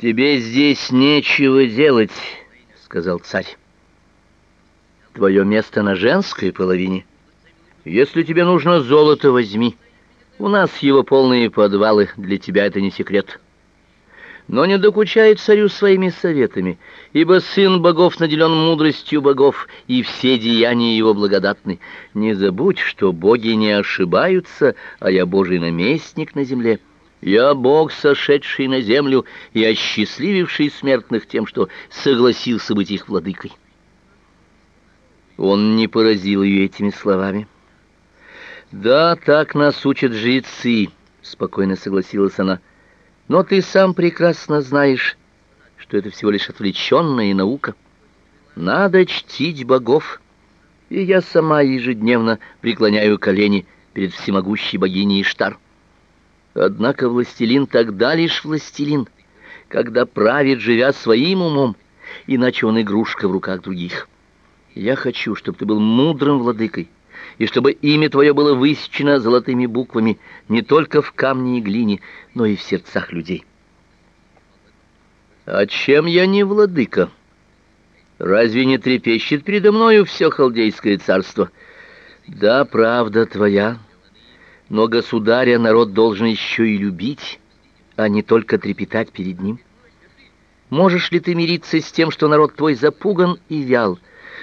Тебе здесь нечего делать, сказал царь. Твое место на женской половине. Если тебе нужно золото, возьми. У нас его полные подвалы, для тебя это не секрет. Но не докучай царю своими советами, ибо сын богов наделен мудростью богов, и все деяния его благодатны. Не забудь, что боги не ошибаются, а я божий наместник на земле. Я Бог, сошедший на землю и осчастлививший смертных тем, что согласился быть их владыкой. Он не поразил ее этими словами. Да, так нас учат жрецы, спокойно согласилась она. Но ты сам прекрасно знаешь, что это всего лишь отвлеченная наука. Надо чтить богов. И я сама ежедневно преклоняю колени перед всемогущей богиней Иштар. Однако властелин тогда лишь властелин, когда правит, живя своим умом, иначе он игрушка в руках других. Я хочу, чтобы ты был мудрым владыкой, и чтобы имя твое было высечено золотыми буквами не только в камне и глине, но и в сердцах людей. А чем я не владыка? Разве не трепещет передо мною все халдейское царство? Да, правда твоя, но государя народ должен еще и любить, а не только трепетать перед ним. Можешь ли ты мириться с тем, что народ твой запуган и вял,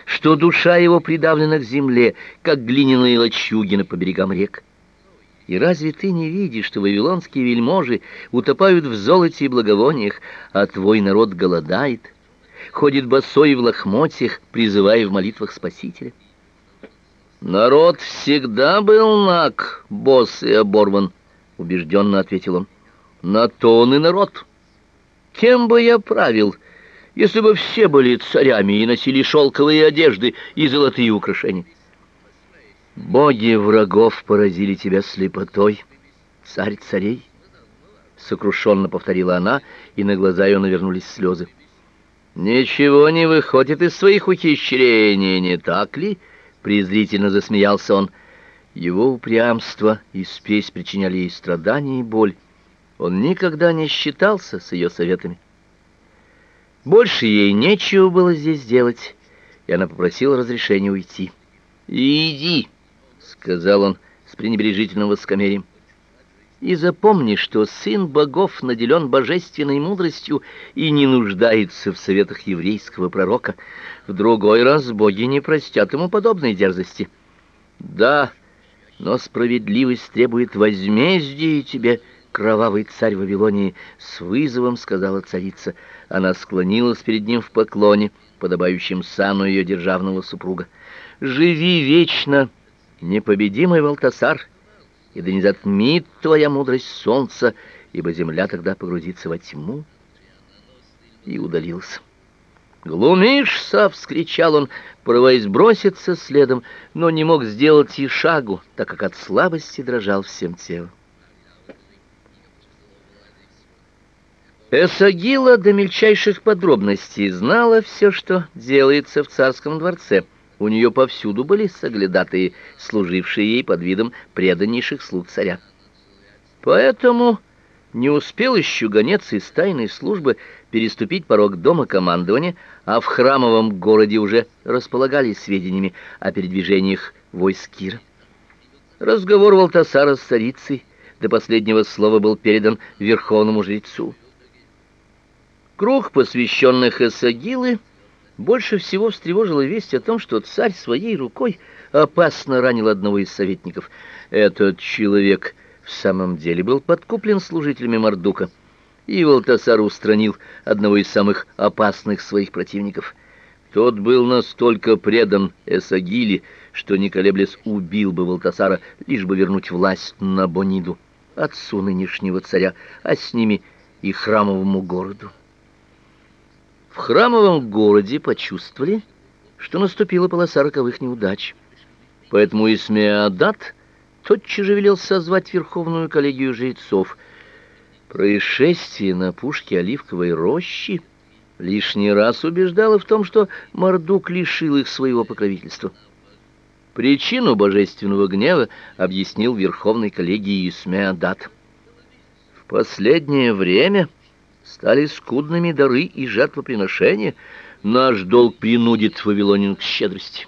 что душа его придавлена к земле, как глиняные лачуги по берегам рек? И разве ты не видишь, что вавилонские вельможи утопают в золоте и благовониях, а твой народ голодает, ходит босой в лохмотьях, призывая в молитвах Спасителя? Народ всегда был наг, босс и оборван, убежденно ответил он. На то он и народ. Кем бы я правил, если бы все были царями и носили шелковые одежды и золотые украшения? Боги врагов поразили тебя слепотой, царь царей, сокрушенно повторила она, и на глаза ее навернулись слезы. Ничего не выходит из своих ухищрений, не так ли? Презрительно засмеялся он. Его упрямство и спесь причиняли ей страдания и боль. Он никогда не считался с ее советами. Больше ей нечего было здесь делать, и она попросила разрешения уйти. "Иди", сказал он с пренебрежительным высокомерием. И запомни, что сын богов наделен божественной мудростью и не нуждается в советах еврейского пророка. В другой раз боги не простят ему подобной дерзости. Да, но справедливость требует возмездия тебе, кровавый царь Вавилонии, с вызовом сказала царица. Она склонилась перед ним в поклоне, подобающем сану ее державного супруга. Живи вечно, непобедимый Валтасар и да не затмит твоя мудрость солнца, ибо земля тогда погрузится во тьму. И удалился. «Глумишься!» — вскричал он, порываясь броситься следом, но не мог сделать и шагу, так как от слабости дрожал всем телом. Эсагила до мельчайших подробностей знала все, что делается в царском дворце — у нее повсюду были соглядатые, служившие ей под видом преданнейших слуг царя. Поэтому не успел еще гонец из тайной службы переступить порог дома командования, а в храмовом городе уже располагали сведениями о передвижениях войск Кира. Разговор Валтасара с царицей до последнего слова был передан верховному жрецу. Круг посвященных Эсагилы больше всего встревожила весть о том, что царь своей рукой опасно ранил одного из советников. Этот человек в самом деле был подкуплен служителями Мардука, и Валтасар устранил одного из самых опасных своих противников. Тот был настолько предан Эсагиле, что не убил бы Валтасара, лишь бы вернуть власть на Бониду, отцу нынешнего царя, а с ними и храмовому городу. В храмовом городе почувствовали, что наступила полоса роковых неудач. Поэтому Исмеадат тотчас же велел созвать верховную коллегию жрецов. Происшествие на пушке Оливковой рощи лишний раз убеждало в том, что Мардук лишил их своего покровительства. Причину божественного гнева объяснил верховной коллегии Исмеадат. В последнее время Стали скудными дары и жертвоприношения. Наш долг принудит Вавилонин к щедрости.